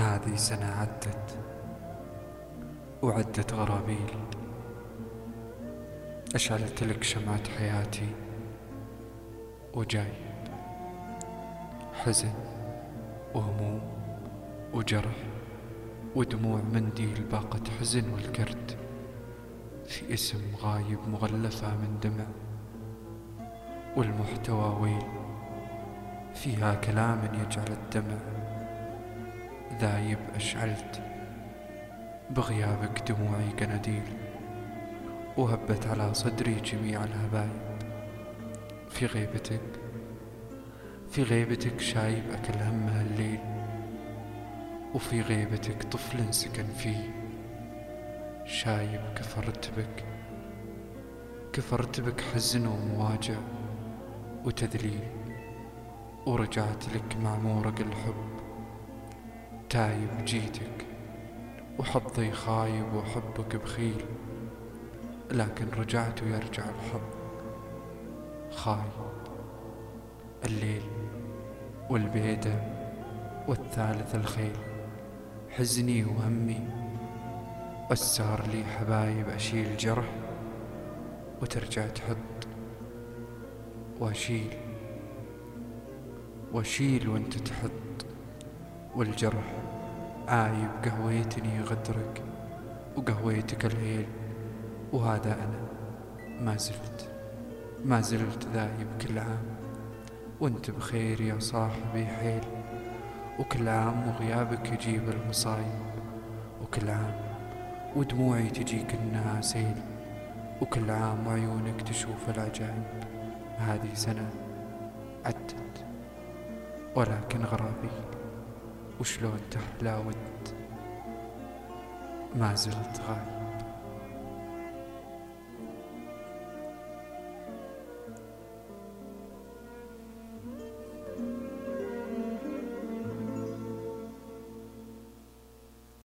هذه سنة عدت وعدت غرابيل أشعلت لك شمعة حياتي وجاي حزن وهموم وجرح ودموع منديل باقة حزن والكرد في اسم غايب مغلفة من دمع والمحتوى ويل فيها كلام يجعل الدمع ذايب أشعلت بغيابك دموعي قناديل وهبت على صدري جميع الهبايب. في غيبتك في غيبتك شايب أكل همها الليل وفي غيبتك طفل سكن فيه. شايب كفرت بك كفرت بك حزن ومواجع وتذليل ورجعت لك مع مورق الحب. تايب جيتك وحظي خايب وحبك بخيل لكن رجعت ويرجع الحظ خايب. الليل والبيدة والثالث الخيل حزني وهمي والسار لي حبايب أشيل جرح وترجع تحط وأشيل وأشيل وأنت تحط. والجرح. عايب قهويتني غدرك وقهويتك الهيل. وهذا أنا. ما زلت ما زلت ذايب كل عام. وأنت بخير يا صاحبي حيل. وكل عام وغيابك يجيب المصايب. وكل عام ودموعي تجيك انها سيل وكل عام وعيونك تشوف العجائب. هذه سنة عدت ولكن غرابي. وشلون تحلى ود ما زلت غايب.